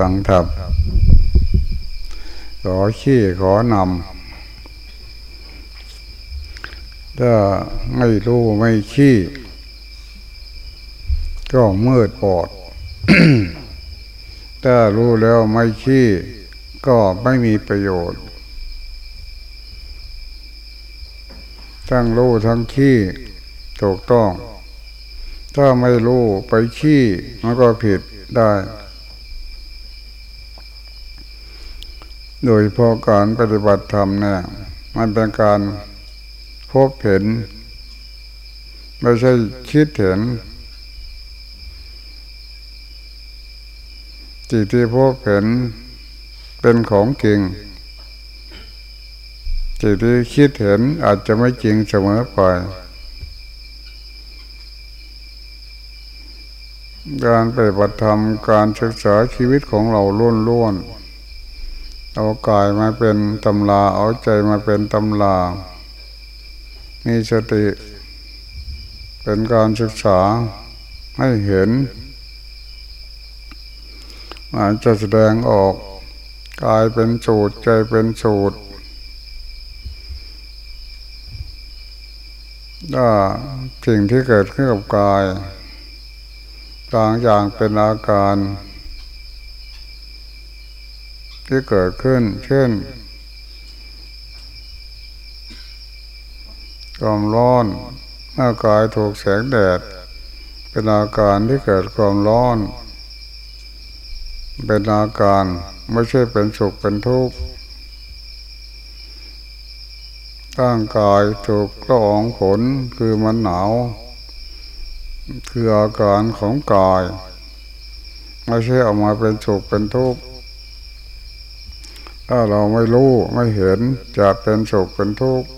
ฟังธรรมขอขี้ขอนำถ้าไม่รู้ไม่ขี้ ก็มืดปอด ถ้ารู้แล้วไม่ขี้ ก็ไม่มีประโยชน์ ทั้งรู้ทั้งขี้ถูกต้อง ถ้าไม่รู้ไปขี้มันก็ผิดได้ โดยพอการปฏิบัติธรรมเนี่ยมันเป็นการพบเห็น ไม่ใช่คิดเห็นสิ่งที่พบเห็นเป็นของจริงสิ่งที่คิดเห็นอาจจะไม่จริงเสมอไปการปฏิบัติธรรมการศึกษาชีวิตของเราล้วนล้วน เอากายมาเป็นตำลาเอาใจมาเป็นตำลามีสติ เป็นการศึกษาให้เห็นอาจจะแสดงออกกายเป็นสูตรใจเป็นสูตรถ้าสิ่งที่เกิดขึ้นกับกายต่างอย่างเป็นอาการ ที่เกิดขึ้น เช่นความร้อนเมื่อกายถูกแสงแดด เป็นอาการที่เกิดความร้อน เป็นอาการไม่ใช่เป็นสุขเป็นทุกข์ร่างกายถูกกระองผลคือมันหนาว คืออาการของกาย ไม่ใช่ออกมาเป็นสุขเป็นทุกข์ ถ้าเราไม่รู้ไม่เห็นจะเป็นสุขเป็นทุกข์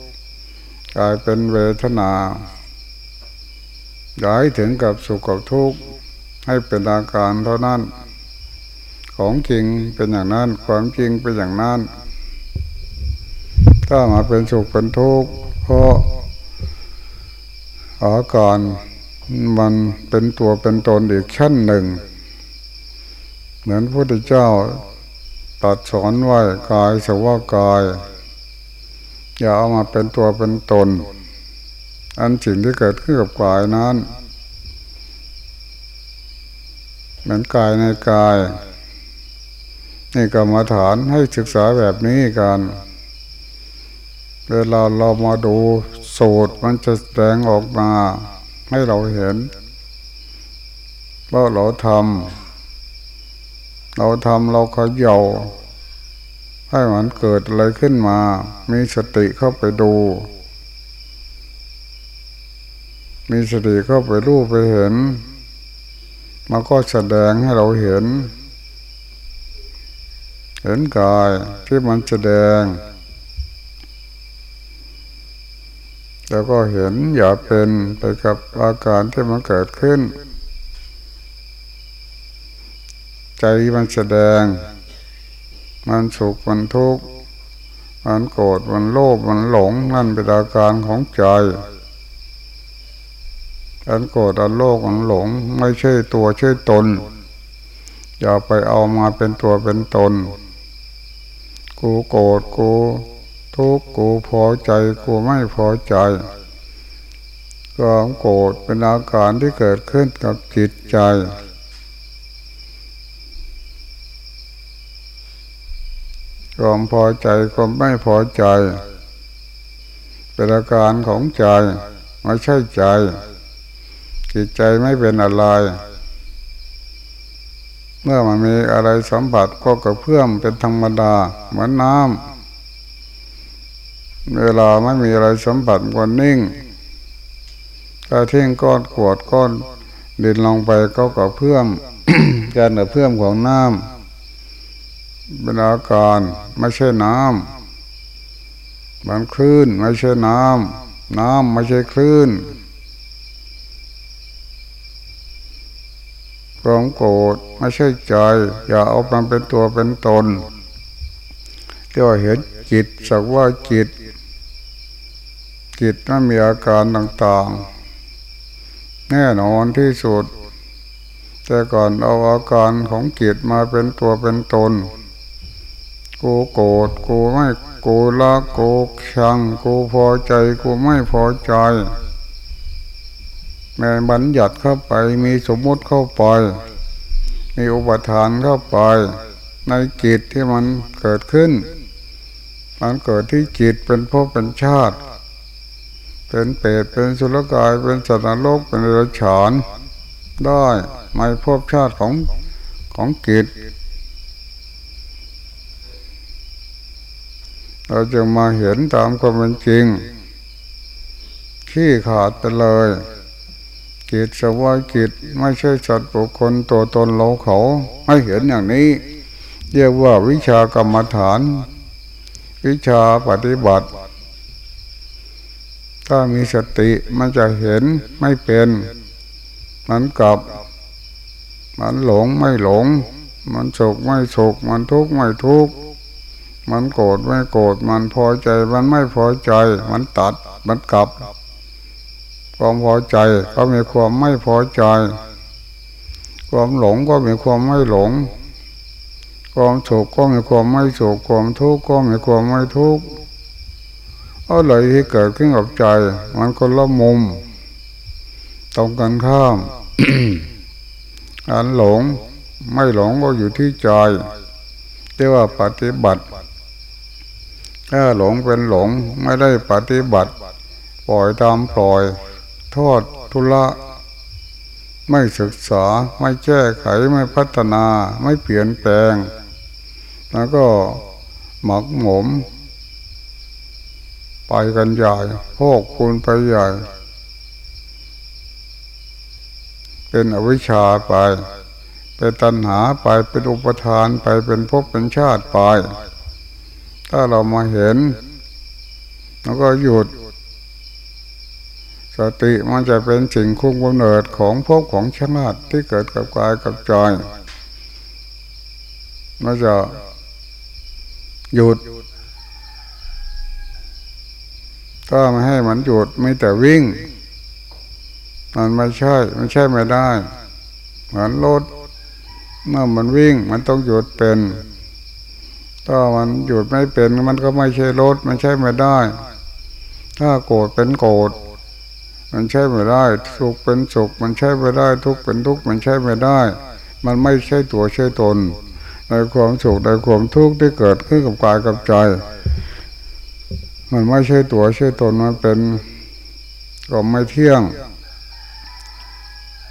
กลายเป็นเวทนาย้ายถึงกับสุขกับทุกข์ให้เป็นอาการเท่านั้น ของจริงเป็นอย่างนั้น ความจริงเป็นอย่างนั้น ถ้ามาเป็นสุขเป็นทุกข์เพราะอาการมันเป็นตัวเป็นตนอีกชั้นหนึ่ง เหมือนพระพุทธเจ้า ตัดสอนไว้กายสว่ากาย อย่าเอามาเป็นตัวเป็นตน อันสิ่งที่เกิดขึ้นกับกายนั้น เหมือนกายในกาย นี่กรรมฐานให้ศึกษาแบบนี้กันเวลาเรามาดูสูตรมันจะแสดงออกมาให้เราเห็นว่าเราทำ เราทำเราขย่าให้มันเกิดอะไรขึ้นมา มีสติเข้าไปดู มีสติเข้าไปรู้ไปเห็น มันก็แสดงให้เราเห็น เห็นกายที่มันแสดง แล้วก็เห็นอย่าเป็นไปกับอาการที่มันเกิดขึ้น ใจมันแสดง มันสุขมันทุกข์มันโกรธมันโลภมันหลงนั่นเป็นอาการของใจอันโกรธอันโลภอันหลง ไม่ใช่ตัวใช่ตน อย่าไปเอามาเป็นตัวเป็นตน กูโกรธกูทุกข์กูพอใจกูไม่พอใจความโกรธเป็นอาการที่เกิดขึ้นกับจิตใจ ความพอใจความไม่พอใจ เป็นอาการของใจไม่ใช่ใจจิตใจไม่เป็นอะไร เมื่อมันมีอะไรสัมผัสก็กระเพื่อมเป็นธรรมดาเหมือนน้ำเวลาไม่มีอะไรสัมผัสก็นิ่งถ้าทิ้งก้อนขวดก้อนดินลงไปก็กระเพื่อมการกระเพื่อมของน้ำ เป็นอาการไม่ใช่น้ำมันคลื่นไม่ใช่น้ำน้ำไม่ใช่คลื่นความโกรธไม่ใช่ใจอย่าเอามันเป็นตัวเป็นตนก็เห็นจิตสักว่าจิต จิตนั้นมีอาการต่างๆ แน่นอนที่สุด แต่ก่อนเอาอาการของจิตมาเป็นตัวเป็นตน กูโกรธกูไม่กูละกูชังกูพอใจกูไม่พอใจแม่บัญญัติเข้าไปมีสมมติเข้าไปมีอุปทานเข้าไป ในจิตที่มันเกิดขึ้น มันเกิดที่จิตเป็นภพเป็นชาติ เป็นเปรตเป็นสุรกายเป็นสัตว์นรกเป็นเรัจฉานได้ไม่พบชาติของของกิจ เราจะมาเห็นตามความเป็นจริง ขี้ขาดไปเลยกิจสวายกิจไม่ใช่สัตว์บุคคลตัวตนเราเขาไม่เห็นอย่างนี้ เรียกว่าวิชากรรมฐาน วิชาปฏิบัติ ถ้ามีสติมันจะเห็นไม่เป็น มันกลับ มันหลงไม่หลง มันสุขไม่สุขมันทุกข์ไม่ทุกข์ มันโกรธไม่โกรธมันพอใจมันไม่พอใจ มันตัดมันกลับ ความพอใจก็มีความไม่พอใจ ความหลงก็มีความไม่หลง ความสุขก็มีความไม่สุขความทุกข์ก็มีความไม่ทุกข์อะไรที่เกิดขึ้นกับใจ มันคนละมุมตรงกันข้ามอันหลงไม่หลงก็อยู่ที่ใจเรียกว่าปฏิบัติ ถ้าหลงเป็นหลงไม่ได้ปฏิบัติ ปล่อยตามปล่อยทอดทุละไม่ศึกษาไม่แก้ไขไม่พัฒนาไม่เปลี่ยนแปลง แล้วก็หมักหมม ไปกันใหญ่พกคุณไปใหญ่ เป็นอวิชชาไป เป็นตัณหาไปเป็นอุปทานไปเป็นภพเป็นชาติไป ถ้าเรามาเห็น แล้วก็หยุด สติมันจะเป็นสิ่งคุ้มกำเนิดของภพของชาติที่เกิดกับกายกับใจมันจะหยุด ถ้าไม่ให้มันหยุดไม่แต่วิ่ง มันไม่ใช่ไม่ใช่ไม่ได้ เหมือนรถเมื่อมันวิ่งมันต้องหยุดเป็น ถ้ามันหยุดไม่เป็นมันก็ไม่ใช่รถมันใช่ไม่ได้ ถ้าโกรธเป็นโกรธมันใช่ไม่ได้สุขเป็นสุขมันใช่ไม่ได้ ทุกข์เป็นทุกข์มันใช่ไม่ได้ มันไม่ใช่ตัวใช่ตนในความสุขในความทุกข์ที่เกิดขึ้นกับกายกับใจ มันไม่ใช่ตัวใช่ตนมันเป็นก็ไม่เที่ยง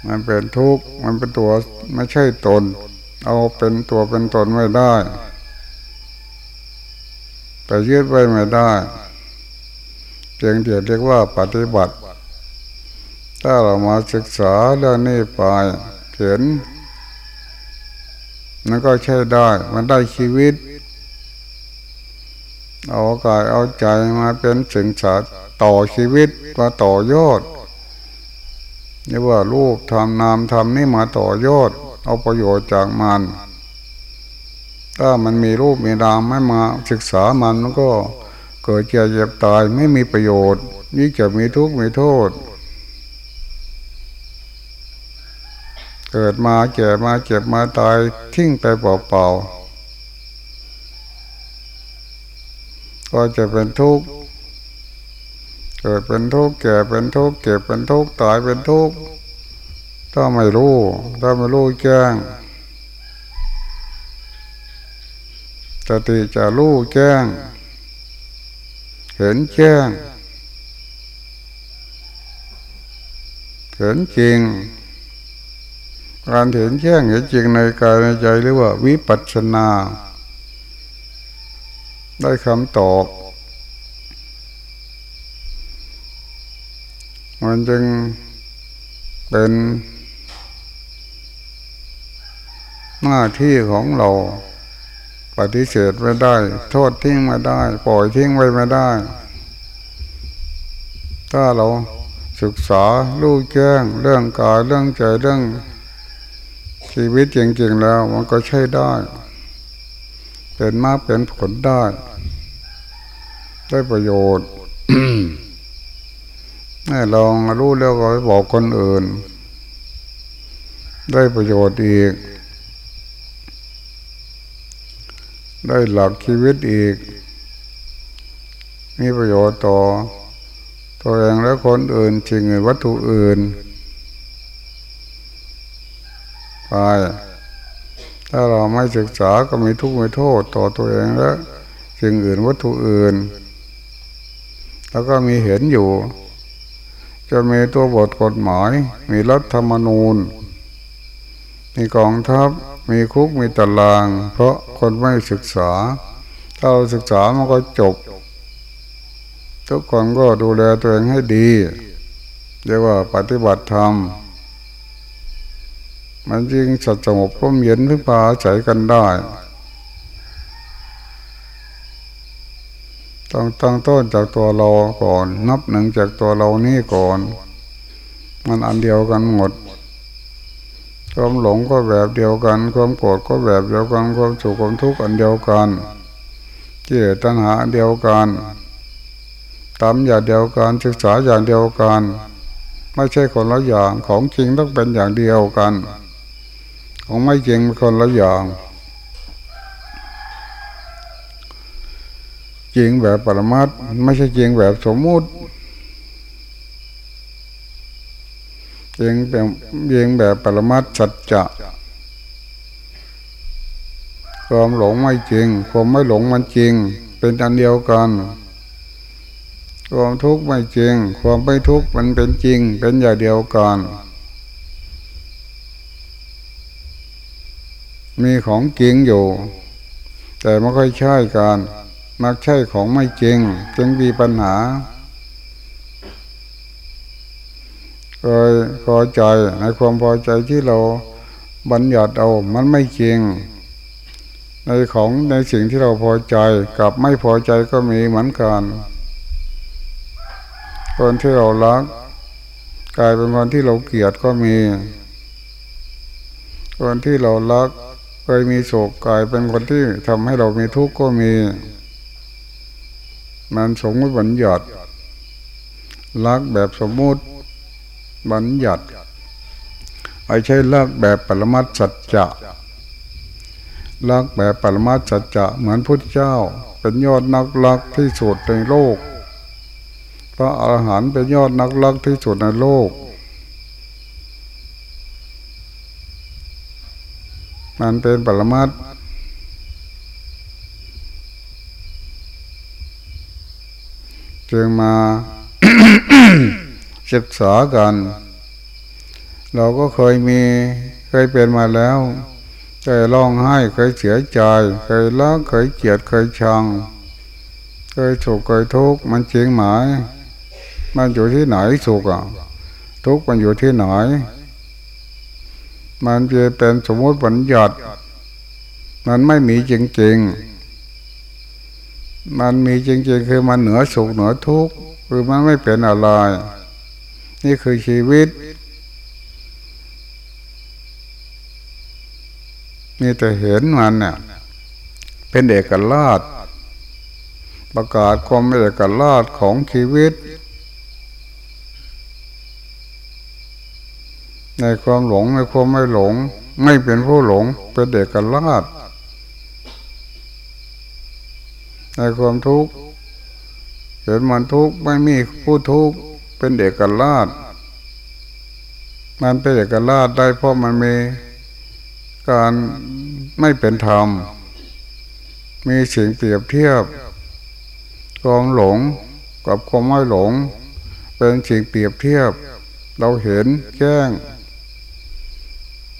มันเป็นทุกข์มันเป็นตัวไม่ใช่ตน เอาเป็นตัวเป็นตนไม่ได้ แต่ยืดไว้ไม่ได้เพียงเดียวเรียกว่าปฏิบัติ ถ้าเรามาศึกษาเรื่องนี้ไปเห็นนั่นก็ใช่ได้ มันได้ชีวิต เอากายเอาใจมาเป็นสิ่งสาต่อชีวิตมาต่อยอดนี่ว่ารูปทำนามทำนี่มาต่อยอด เอาประโยชน์จากมัน ถ้ามันมีรูปมีนามไม่มาศึกษามันมันก็เกิดเจ็บเจ็บตายไม่มีประโยชน์นี่จะมีทุกข์มีโทษ เกิดมาเจ็บมาเจ็บมาตายทิ้งไปเปล่าๆก็จะเป็นทุกข์เกิดเป็นทุกข์แก่เป็นทุกข์เก็บเป็นทุกข์ตายเป็นทุกข์ถ้าไม่รู้ ถ้าไม่รู้แจ้ง สติจะรู้แจ้ง เห็นแจ้ง เห็นจริง การเห็นแจ้งเห็นจริงในกายในใจเรียกว่าวิปัสสนา ได้คำตอบมันจึงเป็นหน้าที่ของเรา ปฏิเสธไม่ได้ โทษทิ้งไม่ได้ ปล่อยทิ้งไว้ไม่ได้ ถ้าเราศึกษาลูกแจ้งเรื่องกายเรื่องใจเรื่องชีวิตจริงๆแล้ว มันก็ใช่ได้ เป็นมาเป็นผลได้ ได้ประโยชน์ให้ลองรู้แล้วก็บอกคนอื่น ได้ประโยชน์อีก ได้หลักชีวิตอีก มีประโยชน์ต่อ ตัวเองและคนอื่นสิ่งอื่นวัตถุอื่นไปถ้าเราไม่ศึกษาก็มีทุกข์มีโทษต่อตัวเองและสิ่งอื่นวัตถุอื่น แล้วก็มีเห็นอยู่ จะมีตัวบทกฎหมาย มีรัฐธรรมนูญ มีกองทัพ มีคุกมีตาราง เพราะคนไม่ศึกษา ถ้าเราศึกษามันก็จบ ทุกคนก็ดูแลตัวเองให้ดี เรียกว่าปฏิบัติธรรม มันยิ่งสัจสงบร่มเย็นพึ่งพาใจกันได้ ต้องตั้งต้นจากตัวเราก่อน นับหนึ่งจากตัวเรานี่ก่อน มันอันเดียวกันหมด ความหลงก็แบบเดียวกัน ความโกรธก็แบบเดียวกัน ความสุขความทุกข์อันเดียวกันเกิดตัณหาเดียวกันตามอย่างเดียวกันศึกษาอย่างเดียวกัน ไม่ใช่คนละอย่างของจริงต้องเป็นอย่างเดียวกัน ของไม่จริงเป็นคนละอย่างจริงแบบปรมัตไม่ใช่จริงแบบสมมุติ จริงแบบจริงแบบปรมัตสัจจะความหลงไม่จริง ความไม่หลงมันจริง เป็นอันเดียวกัน ความทุกข์ไม่จริง ความไม่ทุกข์มันเป็นจริง เป็นอย่างเดียวกัน มีของจริงอยู่ แต่ไม่ค่อยใช่กัน มักใช่ของไม่จริง จึงมีปัญหา เคยพอใจในความพอใจที่เราบัญญัติเอามันไม่จริง ในของในสิ่งที่เราพอใจกับไม่พอใจก็มีเหมือนกันคนที่เรารักกลายเป็นคนที่เราเกลียดก็มี คนที่เรารักเคยมีโศกกลายเป็นคนที่ทำให้เรามีทุกข์ก็มี มันสมมติบัญญัติรักแบบสมมุติ บัญญัติไอ้ใช่รักแบบปรมัตสัจจะรักแบบปรมัตสัจจะเหมือนพุทธเจ้า เป็นยอดนักรักที่สุดในโลก พระอรหันต์เป็นยอดนักรักที่สุดในโลก มันเป็นปรมัตจึงมา ศึกษากัน เราก็เคยมีเคยเป็นมาแล้ว เคยร้องไห้เคยเสียใจ เคยรักเคยเกลียดเคยชัง เคยสุขเคยทุกข์มันจริงไหมมันอยู่ที่ไหนสุขอะทุกข์มันอยู่ที่ไหน มันจะเป็นสมมติบัญญัติมันไม่มีจริงๆ มันมีจริงๆ คือมันเหนือสุขเหนือทุกข์ คือมันไม่เป็นอะไร นี่คือชีวิต มีแต่เห็นมันเนี่ยเป็นเอกราชประกาศความเอกราชของชีวิต ในความหลงในความไม่หลง ไม่เป็นผู้หลง เป็นเด็กกันลาดในความทุกข์เห็นมันทุกข์ไม่มีผู้ทุกข์ เป็นเด็กกัลาดมันเป็นเด็กกัลาดได้เพราะมันมีการไม่เป็นธรรม มีสิ่งเปรียบเทียบความหลงกับความไม่หลง เป็นสิ่งเปรียบเทียบ เราเห็นแจ้ง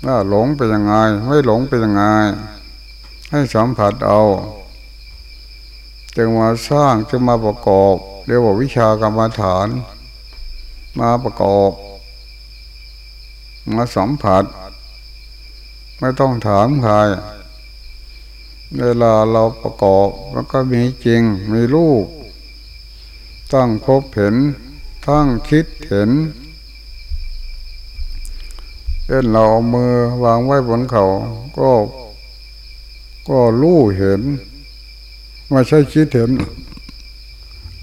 ว่าหลงเป็นยังไง ไม่หลงเป็นยังไง ให้สัมผัสเอา จึงมาสร้างจึงมาประกอบ เรียกว่าวิชากรรมฐาน มาประกอบ มาสัมผัส ไม่ต้องถามใครเวลาเราประกอบแล้วก็มีจริงมีรูปตั้งพบเห็นทั้งคิดเห็นเช่นเราเอามือวางไว้บนเขา ก็ ก็รู้เห็นไม่ใช่คิดเห็น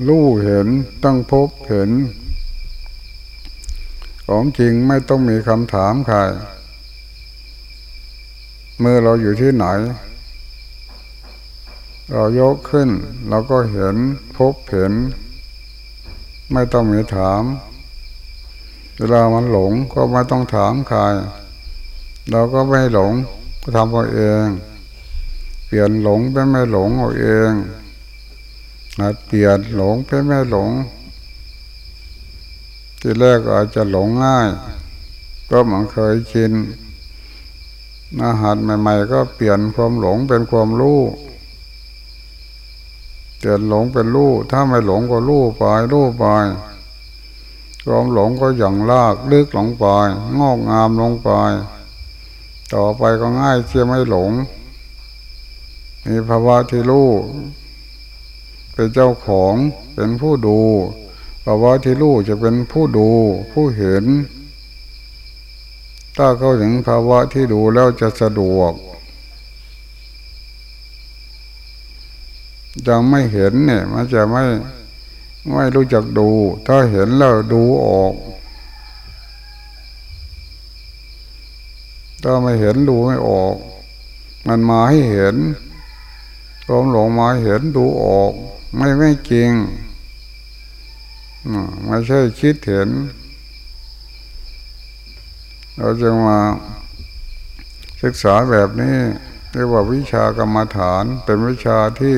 รู้เห็นตั้งพบเห็น ของจริงไม่ต้องมีคำถามใครมือเราอยู่ที่ไหน เรายกขึ้นเราก็เห็นพบเห็น ไม่ต้องมีถาม เวลามันหลงก็ไม่ต้องถามใครเราก็ไม่หลงก็ทำเอาเอง เปลี่ยนหลงเป็นไม่หลงเอาเองนะเปลี่ยนหลงเป็นไม่หลง ที่แรกอาจจะหลงง่าย ก็มันเคยชินอาหารใหม่ ๆ ก็เปลี่ยนความหลงเป็นความรู้เปลี่ยนหลงเป็นรู้ถ้าไม่หลงก็รู้ไปรู้ไปความหลงก็หย่องลากลึกหลงไปงอกงามลงไปต่อไปก็ง่ายเชื่อไม่หลง มีภาวะที่รู้เป็นเจ้าของเป็นผู้ดู ภาวะที่รู้จะเป็นผู้ดูผู้เห็น ถ้าเข้าถึงภาวะที่ดูแล้วจะสะดวกยังไม่เห็นเนี่ย มันจะไม่ไม่รู้จักดู ถ้าเห็นแล้วดูออก ถ้าไม่เห็นดูไม่ออก มันมาให้เห็นความหลงมาเห็นดูออก ไม่ไม่จริง ไม่ใช่คิดเห็น เราจะมาศึกษาแบบนี้เรียกว่าวิชากรรมฐานเป็นวิชาที่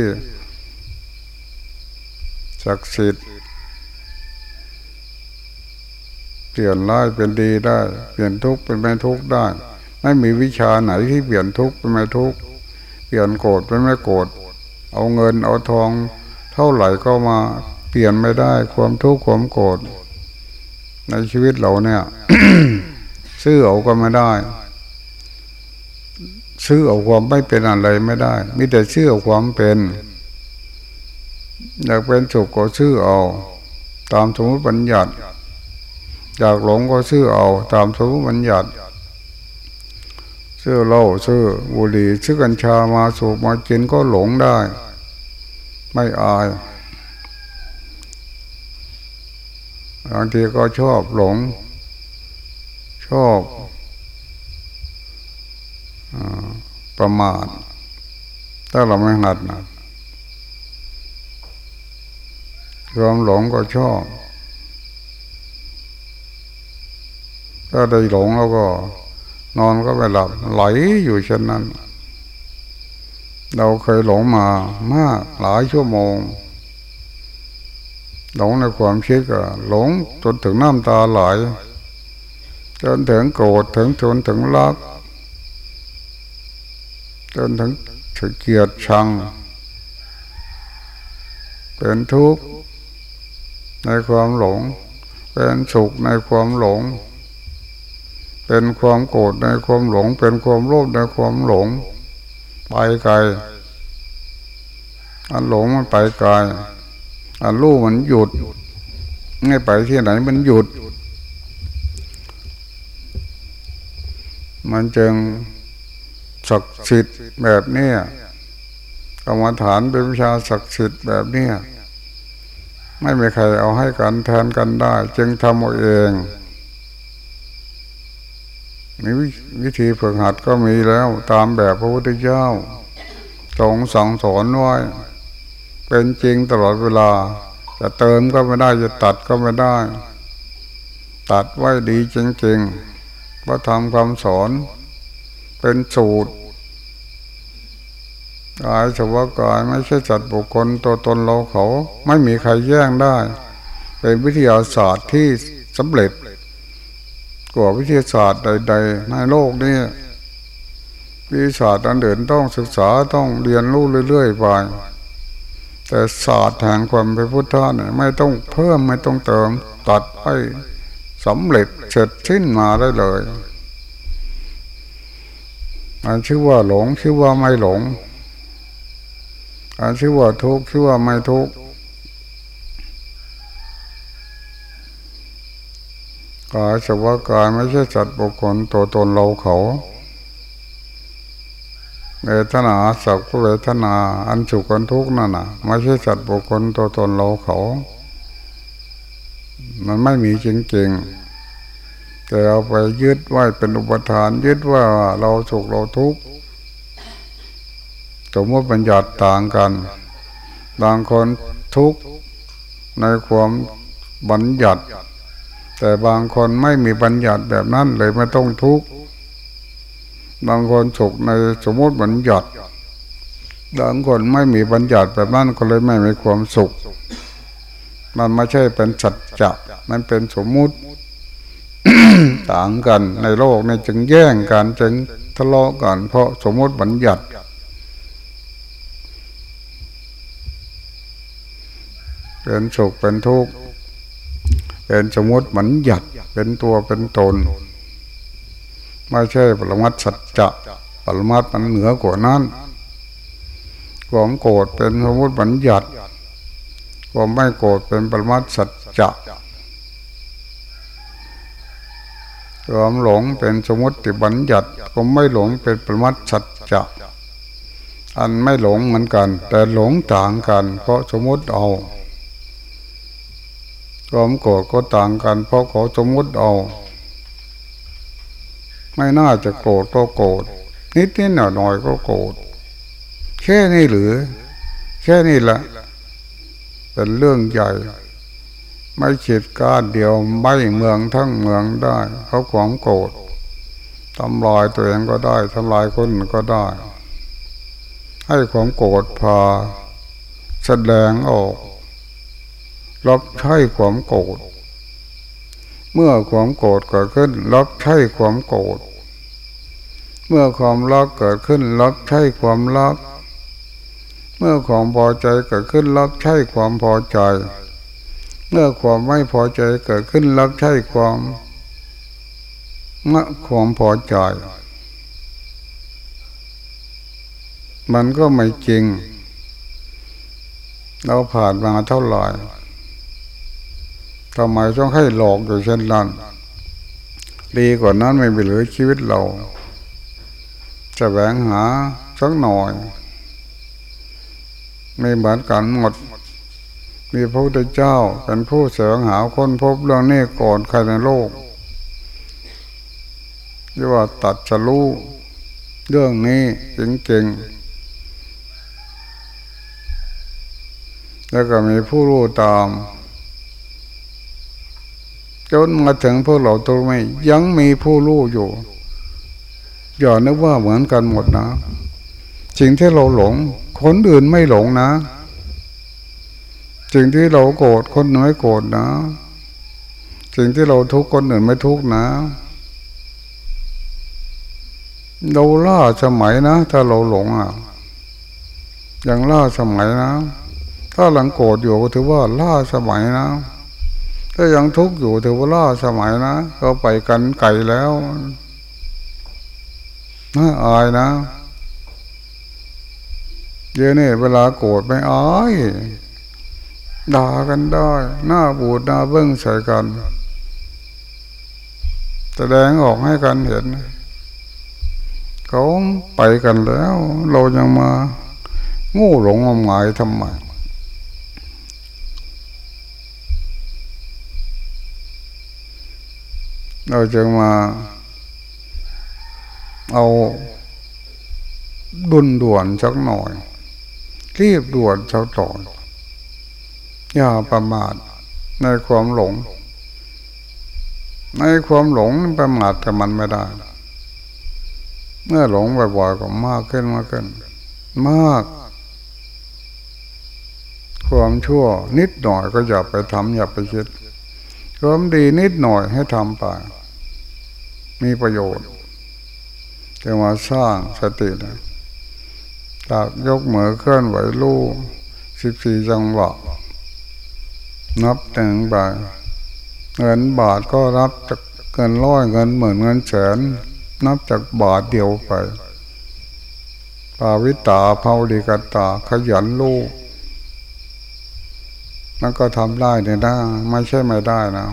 ศักดิ์สิทธิ์เปลี่ยนร้ายเป็นดีได้ เปลี่ยนทุกข์เป็นไม่ทุกข์ได้ ไม่มีวิชาไหนที่เปลี่ยนทุกข์เป็นไม่ทุกข์เปลี่ยนโกรธเป็นไม่โกรธเอาเงินเอาทอง เท่าไหร่ก็มา เปลี่ยนไม่ได้ความทุกข์ความโกรธในชีวิตเราเนี่ยซื้อเอาก็ไม่ได้ ซื้อเอาความไม่เป็นอะไรไม่ได้มีแต่ซื้อเอาความเป็น อยากเป็นสุขก็ซื้อเอา ตามสมมติบัญญัติอยากหลงก็ซื้อเอา ตามสมมติบัญญัติซื้อเหล้าซื้อบุหรี่ซื้อกัญชามาสูบมากินก็หลงได้ ไม่อาย บางทีก็ชอบหลง ชอบประมาท ถ้าเราไม่หัดนะความหลงก็ชอบ ถ้าได้หลงแล้วก็ นอนก็ไม่หลับไหลอยู่เช่นนั้น เราเคยหลงมามากหลายชั่วโมง หลงในความคิดก็หลงจนถึงน้ำตาไหลจนถึงโกรธถึงจนถึงรัก จนถึงถึงเกียดชัง เป็นทุกข์ในความหลง เป็นสุขในความหลง เป็นความโกรธในความหลง เป็นความโลภในความหลง ไปไกลอันหลงมันไปไกล รู้มันหยุดไม่ไปที่ไหนมันหยุด มันจึงศักดิ์สิทธิ์แบบนี้กรรมฐานเป็นวิชาศักดิ์สิทธิ์แบบนี้ไม่มีใครเอาให้กันแทนกันได้ จึงทำเอาเองมีวิธีฝึกหัดก็มีแล้วตามแบบพระพุทธเจ้าทรงสั่งสอนไว้ เป็นจริงตลอดเวลา จะเติมก็ไม่ได้จะตัดก็ไม่ได้ ตัดไว้ดีจริงๆพระธรรมคำสอน เป็นสูตรกายสวากายไม่ใช่จัดบุคคลตัวตนเราเขา ไม่มีใครแย่งได้ เป็นวิทยาศาสตร์ที่สำเร็จกว่าวิทยาศาสตร์ใด ๆ ในโลกนี้วิทยาศาสตร์อันเดินต้องศึกษาต้องเรียนรู้เรื่อยๆไป แต่ศาสตร์แห่งความเป็นพุทธะเนี่ยไม่ต้องเพิ่มไม่ต้องเติม ตัดไปสำเร็จเสร็จสิ้นมาได้เลยอันชื่อว่าหลงชื่อว่าไม่หลงอันชื่อว่าทุกข์ชื่อว่าไม่ทุกข์กายสภาวกายไม่ใช่จัดบุคคลตัวตนเราเขา เวทนาสักเวทนาอันสุขอันทุกข์นั่นน่ะไม่ใช่จัดบุคคลตัวตนเราเขา มันไม่มีจริงๆแต่เอาไปยึดไว้เป็นอุปทาน ยึดว่าเราสุขเราทุกข์สมมติบัญญัติต่างกันบางคนทุกข์ในความบัญญัติ แต่บางคนไม่มีบัญญัติแบบนั้นเลยไม่ต้องทุกข์ บางคนสุขในสมมติบัญญัติบางคนไม่มีบัญญัติแบบนั้นก็เลยไม่มีความสุข มันไม่ใช่เป็นสัจจะมันเป็นสมมุติต่างกันในโลกในจึงแย่งกันจึงทะเลาะกันเพราะสมมติบัญญัติเป็นสุขเป็นทุกข์เป็นสมมติบัญญัติเป็นตัวเป็นตน ไม่ใช่ปรมัตสัจจะปรมัตมันเหนือกว่านั้นความโกรธเป็นสมมติบัญญัติความไม่โกรธเป็นปรมัตสัจจะความหลงเป็นสมมติบัญญัติความไม่หลงเป็นปรมัตสัจจะอันไม่หลงเหมือนกัน แต่หลงต่างกัน เพราะสมมติเอาความโกรธก็ต่างกัน เพราะเขาสมมติเอา ไม่น่าจะโกรธก็โกรธนิดนิดหน่อยหน่อยก็โกรธแค่นี้หรือ แค่นี้ละเป็นเรื่องใหญ่ ไม่ขีดการเดียวไม่เมืองทั้งเมืองได้เขาความโกรธทำลายตัวเองก็ได้ทำลายคนก็ได้ ให้ความโกรธพา แสดงออกรับใช้ความโกรธ เมื่อความโกรธเกิดขึ้นรับใช้ความโกรธ เมื่อความรักเกิดขึ้นรับใช้ความรัก เมื่อความพอใจเกิดขึ้นรับใช้ความพอใจ เมื่อความไม่พอใจเกิดขึ้นรับใช้ความมะความพอใจ มันก็ไม่จริง เราผ่านมาเท่าไหร่ ทำไมต้องให้หลอกอยู่เช่นนั้น ดีกว่านั้นไม่ไปเหลือชีวิตเรา จะแหวงหาสักหน่อย ไม่เหมือนกันหมด มีพระพุทธเจ้าเป็นผู้แสวงหาค้นพบเรื่องนี้ก่อนใครในโลกเรียกว่าตัดจะรู้เรื่องนี้เก่งๆ แล้วก็มีผู้รู้ตาม จนมาถึงพวกเราตัวไม่ยังมีผู้รู้อยู่ อย่านึกว่าเหมือนกันหมดนะสิ่งที่เราหลง คนอื่นไม่หลงนะสิ่งที่เราโกรธคนนไม่โกรธนะสิ่งที่เราทุกข์คนอื่นไม่ทุกข์นะ เราล่าสมัยนะ ถ้าเราหลงอะยังล่าสมัยนะ ถ้าหลังโกรธอยู่ก็ถือว่าล่าสมัยนะ ถ้ายังทุกข์อยู่ถือว่าล่าสมัยนะก็ไปกันไก่แล้วน่าอายนะเยอะนี่เวลาโกรธไม่อายด่ากันได้ หน้าบูดหน้าเบิ้งใส่กันแสดงออกให้กันเห็นเขาไปกันแล้ว เรายังมางูหลงงมงายทำไม เราจะมาเอาดุนด่วนสักหน่อยรีบด่วนเช้าต่ออย่าประมาทในความหลง ในความหลงประมาทกับมันไม่ได้ เมื่อหลงบ่อยๆก็มากขึ้นมากขึ้น มาก ความชั่วนิดหน่อยก็อย่าไปทำอย่าไปคิดความดีนิดหน่อยให้ทำไป มีประโยชน์จะมาสร้างสตินะจากยกมือเคลื่อนไหวลู่สิบสี่จังหวะนับถึงบาทเงินบาทก็รับจากเงินร้อยเงินหมื่นเงินแสนนับจากบาทเดียวไปปาวิตาเผาดีกตา ขยันลูกมันก็ทำได้เนี่ยนะไม่ใช่ไม่ได้นะ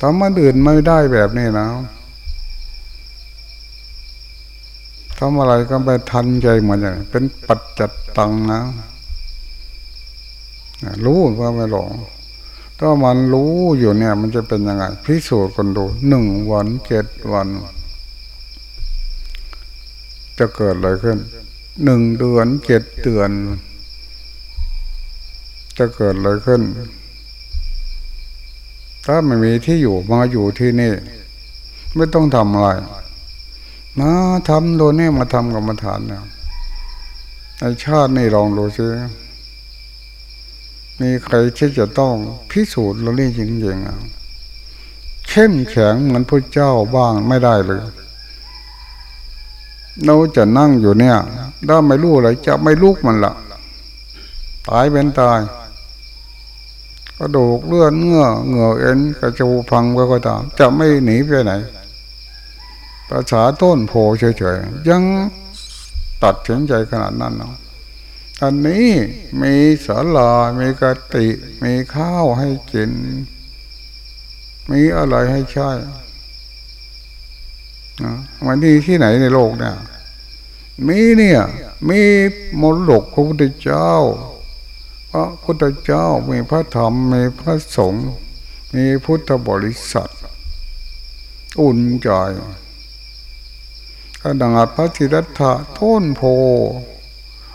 ทำมันอื่นไม่ได้แบบนี้นะ ทำอะไรก็ไปทันใจเหมือนอย่างเป็นปัจจัดตังนะ รู้ว่าไม่หลงถ้ามันรู้อยู่เนี่ย มันจะเป็นยังไงพิสูจน์คนดูหนึ่งวันเจ็ดวัน จะเกิดอะไรขึ้นหนึ่งเดือนเจ็ดเดือน จะเกิดอะไรขึ้น ถ้าไม่มีที่อยู่มาอยู่ที่นี่ ไม่ต้องทำอะไร มาทำโดนี่มาทำกรรมฐานเนี่ยในชาตินี่ลองดูซิมีใครที่จะต้องพิสูจน์เรานี่จริงๆอะเข้มแข็งเหมือนพระเจ้าบ้างไม่ได้เลยเราจะนั่งอยู่เนี่ยถ้าไม่รู้อะไรจะไม่ลุกมันละตายเป็นตายกระดูกเลือดเงื่อเหงื่อเอ็นกระจูพังก็ตาม จะไม่หนีไปไหน ภาษาต้นโพเฉยๆ ยังตัดสินใจขนาดนั้นเนาะอันนี้มีสาลามีกติ มีข้าวให้กิน มีอะไรให้ใช้นะมันดีที่ไหนในโลกเนี่ย มีเนี่ย มีมรดกพระพุทธเจ้าพระพุทธเจ้ามีพระธรรม มีพระสงฆ์มีพุทธบริษัท อุ่นใจ ขนาดพระจิรัตะต้นโพ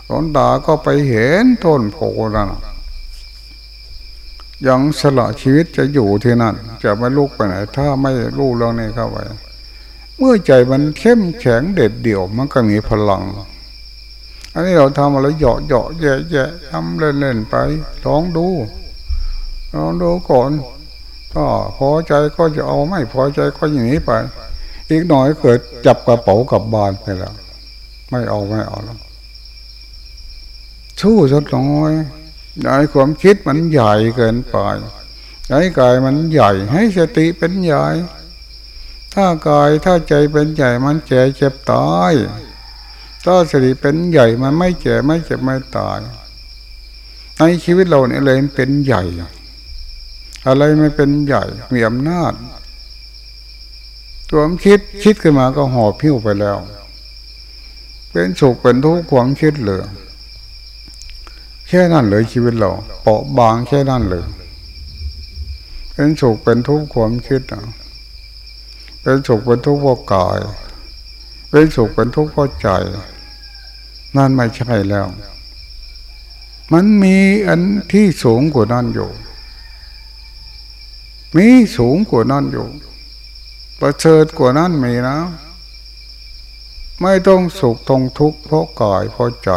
หลวงตาก็ไปเห็นต้นโพนั่นยังสละชีวิตจะอยู่ที่นั่น จะไม่ลุกไปไหน ถ้าไม่รู้เรื่องนี้เข้าไปเมื่อใจมันเข้มแข็งเด็ดเดี่ยวมันก็มีพลัง อันนี้เราทำอะไรเหยาะเหยาะแย่แย่ทำเล่นเล่นไปลองดูลองดูก่อน ก็พอใจก็จะเอาไม่พอใจก็อย่างนี้ไป อีกหน่อยเกิดจับกระเป๋ากับบานไปแล้ว ไม่เอาไม่เอาแล้วสู้สักหน่อยใหญ่ความคิดมันใหญ่เกินไปใหญ่กายมันใหญ่ให้สติเป็นใหญ่ ถ้ากายถ้าใจเป็นใหญ่มันแก่เจ็บตายถ้าสติเป็นใหญ่มันไม่แก่ไม่เจ็บไม่ตายในชีวิตเราเนี่ยเลยเป็นใหญ่ อะไรไม่เป็นใหญ่มีอำนาจ ตัวมคิดคิดขึ้นมาก็หอบพิ้วไปแล้ว เป็นสุขเป็นทุกข์ความคิดเหลือแค่นั้นเลยชีวิตเราเปราะบางแค่นั้นเลยเป็นสุขเป็นทุกข์ความคิดเป็นสุขเป็นทุกข์เพราะกาย เป็นสุขเป็นทุกข์เพราะใจ นั่นไม่ใช่แล้ว มันมีอันที่สูงกว่านั้นอยู่ มีสูงกว่านั้นอยู่ ประเสริฐกว่านั้นมีนะ ไม่ต้องสุขทงทุกข์เพราะกายเพราะใจ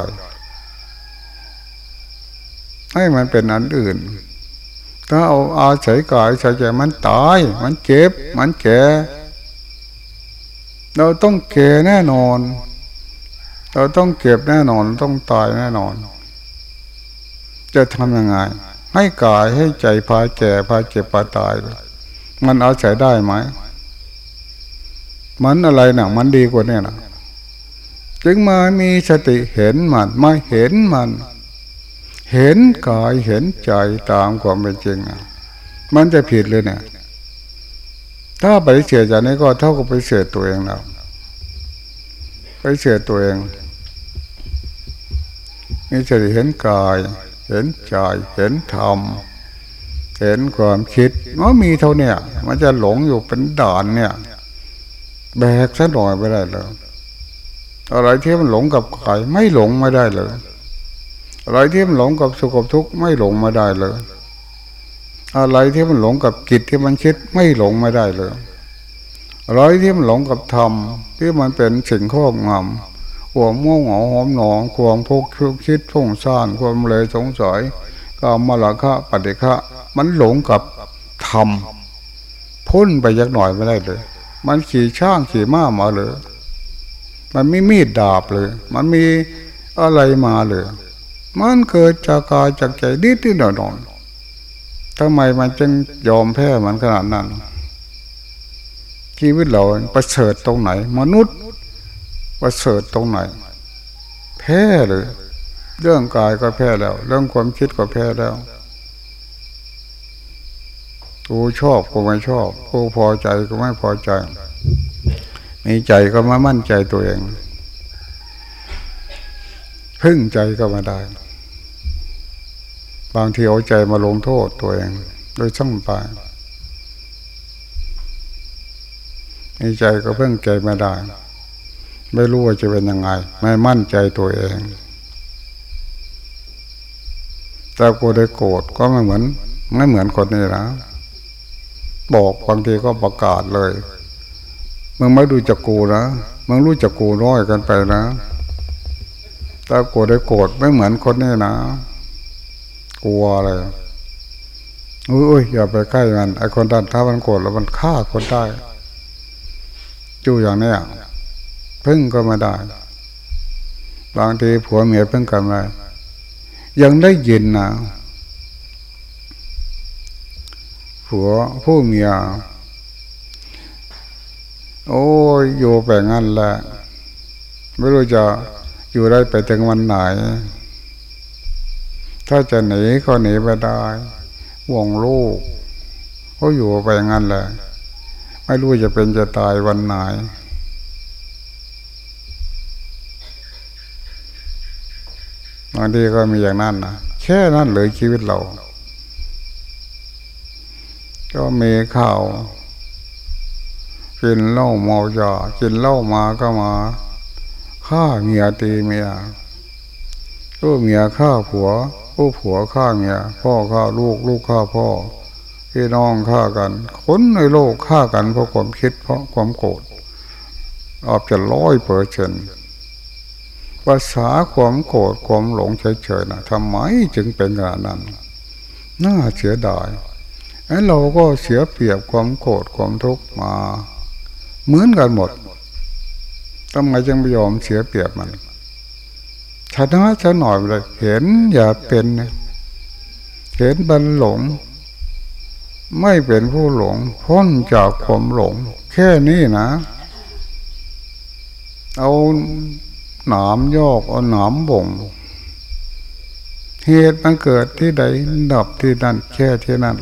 ให้มันเป็นอันอื่น ถ้าเอาอาศัยกายใส่ใจมันตาย มันเจ็บ มันแก่ เราต้องแก่แน่นอน เราต้องเก็บแน่นอน ต้องตายแน่นอน จะทำยังไง ให้กายให้ใจพาแก่พาเจ็บพาตาย มันเอาใช้ได้ไหม มันอะไรนะมันดีกว่านี่นะจึงมามีสติเห็นมันมาเห็นมัน เห็นกายเห็นใจตามความเป็นจริงอะมันจะผิดเลยเนี่ยถ้าไปเสียจากนี้ก็เท่ากับไปเสียตัวเองแล้วไปเสียตัวเองนี่จะเห็นกาย เห็นใจเห็นธรรมเห็นความคิดมันมีเท่านี้มันจะหลงอยู่เป็นด่านเนี่ย แบกซะหน่อยไม่ได้เลยอะไรที่มันหลงกับกายไม่หลงไม่ได้เลย อะไรที่มันหลงกับสุขกับทุกข์ไม่หลงไมาได้เลย อะไรที่มันหลงกับกิจที่มันคิดไม่หลงไม่ได้เลยอะไรที่มันหลงกับธรรมที่มันเป็นสิ่งครอบงำควมง่วงหงาหอมหนองความพกคิดพุ่งซ่านความเลยสงสัยก็มาละคะปฏิฆะมันหลงกับธรรมพ้นไปยักหน่อยไม่ได้เลย มันขี่ช่างขี่ม้ามาเลย มันไม่มีดดาบเลย มันมีอะไรมาเลย มันเกิดจากกายจากใจนิดนิดหน่อยหน่อยทำไมมันจึงยอมแพ้มันขนาดนั้น ชีวิตเราประเสริฐตรงไหน มนุษย์ประเสริฐตรงไหน แพ้เลย เรื่องกายก็แพ้แล้ว เรื่องความคิดก็แพ้แล้ว กูชอบกูไม่ชอบ กูพอใจกูไม่พอใจ มีใจก็มามั่นใจตัวเองพึ่งใจก็มาได้ บางทีเอาใจมาลงโทษตัวเอง โดยช่างไปมีใจก็เพิ่งใจไม่ได้ ไม่รู้ว่าจะเป็นยังไง ไม่มั่นใจตัวเองแต่กูได้โกรธก็ไม่เหมือนไม่เหมือนคนนี้นะ บอกบางทีก็ประกาศเลยมึงไม่ดูจักกูนะมึงรู้จักกูร้อยกันไปนะถ้าโกรธได้โกรธไม่เหมือนคนนี้นะ กลัวอะไรอุ้ยอย่าไปใกล้มันไอคนดันถ้ามันโกรธแล้วมันฆ่าคนได้จู่อย่างนี้พึ่งก็ไม่ได้บางทีผัวเมียพึ่งกันเลยยังได้ยินนะ ผัวผู้เมีย โอ้ยอยู่แปงั้นแหละไม่รู้จะอยู่ได้ไปถึงวันไหน ถ้าจะหนีก็หนีไปได้ห่วงลูกก็อยู่ไปงั้นแหละ ไม่รู้จะเป็นจะตายวันไหนบางทีก็มีอย่างนั้นนะแค่นั้นเลยชีวิตเรา ก็มีข่าวกินเหล้าเมายากินเหล้ามาก็มาฆ่าเมียตีเมียผู้เมียฆ่าผัวผู้ผัวฆ่าเมียพ่อฆ่าลูกลูกฆ่าพ่อพี่น้องฆ่ากัน คนในโลกฆ่ากันเพราะความคิดเพราะความโกรธอาจจะร้อยเปอร์เซนภาษาความโกรธความหลงเฉยๆนะทำไมจึงเป็นขนาดนั้น น่าเสียดาย ไอ้เราก็เสียเปรียบความโกรธความทุกข์มา เหมือนกันหมดทำไมจึงไม่ยอมเสียเปรียบมันชนะชะหน่อยเลย เห็นอย่าเป็นเห็นบันหลง ไม่เป็นผู้หลง พ้นจากความหลง แค่นี้นะ เอาหนามยอกเอาหนามบ่ง เหตุมันเกิดที่ใดดับที่นั่นแค่ที่นั่น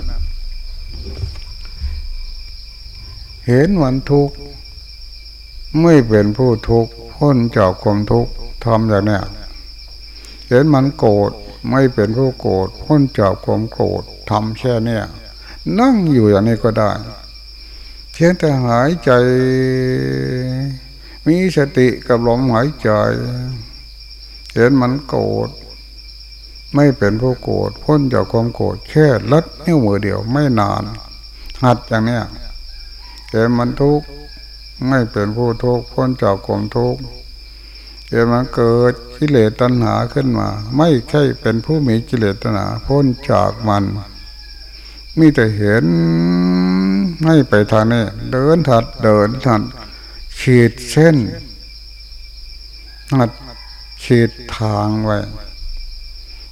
เห็นวันทุกข์ไม่เป็นผู้ทุกข์พ้นจากความทุกข์ทำอย่างนี้เห็นมันโกรธไม่เป็นผู้โกรธพ้นจากความโกรธทำแค่เนี้ยนั่งอยู่อย่างนี้ก็ได้เพียงแต่หายใจ มีสติกับลมหายใจเห็นมันโกรธไม่เป็นผู้โกรธพ้นจากความโกรธแค่ลัดนิ้วมือเดียวไม่นาน หัดอย่างเนี้ย เห็นมันทุกข์ไม่เป็นผู้ทุกข์พ้นจากความทุกข์เดี๋ยวมันเกิดกิเลสตัณหาขึ้นมา ไม่ใช่เป็นผู้มีกิเลสตัณหาพ้นจากมันมีแต่เห็นให้ไปทางนี้เดินถัดเดินถัดขีดเส้นหัดขีดทางไว้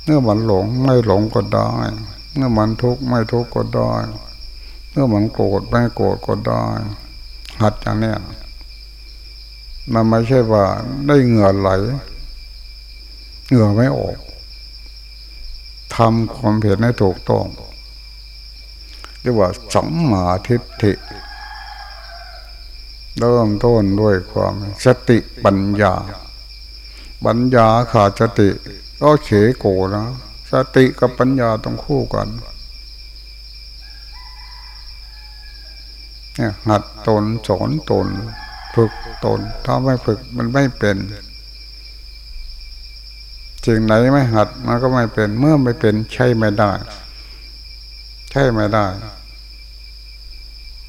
เมื่อมันหลงไม่หลงก็ได้เมื่อมันทุกข์ไม่ทุกข์ก็ได้ มื่อมันโกรธไม่โกรธก็ได้หัดอย่างนี้มันไม่ใช่ว่าได้เหงื่อไหล เหงื่อไม่ออกทำความเพียรให้ถูกต้องเรียกว่าสัมมาทิฏฐิเริ่มต้นด้วยความสติปัญญา ปัญญาขาดสติ ก็เฉโกนะ สติกับปัญญาต้องคู่กัน เนี่ยหัดตนสอนตน ฝึกตน ถ้าไม่ฝึกมันไม่เป็นสิ่งไหนไม่หัดมันก็ไม่เป็นเมื่อไม่เป็นใช่ไม่ได้ ใช่ไม่ได้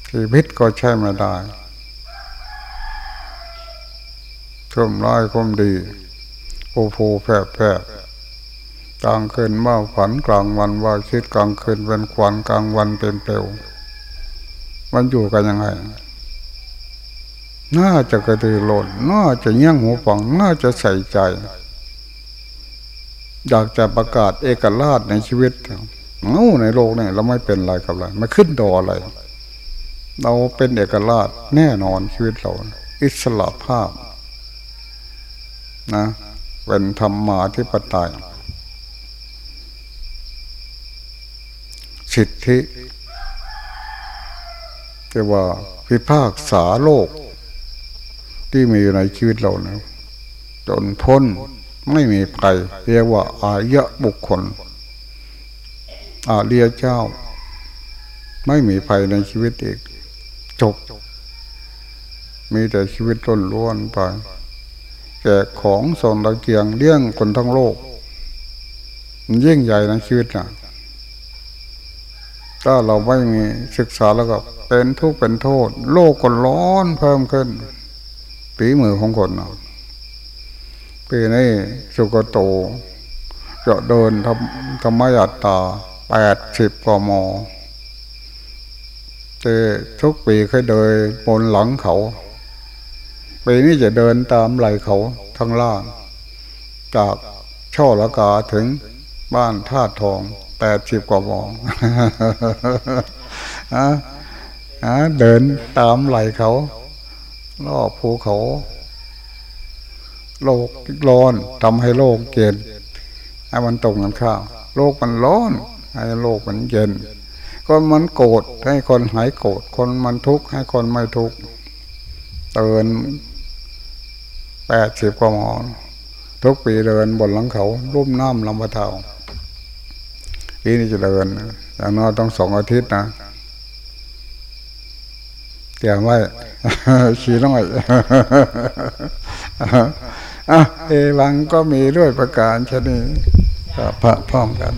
ชีวิตก็ใช่ไม่ได้ชมร้ายคมดีโูโูแผลแผลกลางคืนว่าฝันกลางวันว่าคิดกลางคืนเป็นควันกลางวันเป็นเปลว มันอยู่กันยังไง น่าจะกระตือร้นน่าจะเงี้ยงหูฟัง น่าจะใส่ใจ อยากจะประกาศเอกราชในชีวิตเอ้าในโลกเนี่ยเราไม่เป็นอะไรกับอะไรไม่ขึ้นดออะไร เราเป็นเอกราชแน่นอนชีวิตเรา อิสระภาพ นะเป็นธรรมมาธิปไตยสิทธิ แต่ว่าพิพากษาโลก ที่มีอยู่ในชีวิตเรานะจนพ้นไม่มีภัยเรียกว่า อายะบุคคล อาเรียเจ้า ไม่มีภัยในชีวิตอีก จบ มีแต่ชีวิตล้นล้วนไปแจกของส่งตะเกียงเลี้ยงคนทั้งโลกมันยิ่งใหญ่นชีวิตนะถ้าเราไม่มีศึกษาแล้วก็ เป็นทุกข์เป็นโทษ โลกก็ร้อนเพิ่มขึ้นปีมือของคนเนาปีนี้สุกโตจะเดินทำธรรมยัตตาแปดสิบกมแต่ทุกปีเคยเดินบนหลังเขาปีนี้จะเดินตามไหลเขาทั้งล่าง จากช่อละกาถึงบ้านท่าตุทองแปดสิบกว่ามองฮะ เดินตามไหลเขารอบภูเขา โลกร้อนทำให้โลกเย็นให้มันตรงกันข้ามโลกมันร้อนให้โลกมันเย็นคนมันโกรธให้คนหายโกรธคนมันทุกข์ให้คนไม่ทุกข์เตือนแปดสิบกว่าหมอทุกปีเดินบนหลังเขารุ่มน้ำลำพะเทาปีนี้จะเดินอย่างน้อยต้องสองอาทิตย์นะ เตียมไว้ขี่น้อยอะเอวังก็มีด้วยประการชนีพระพร้อมกัน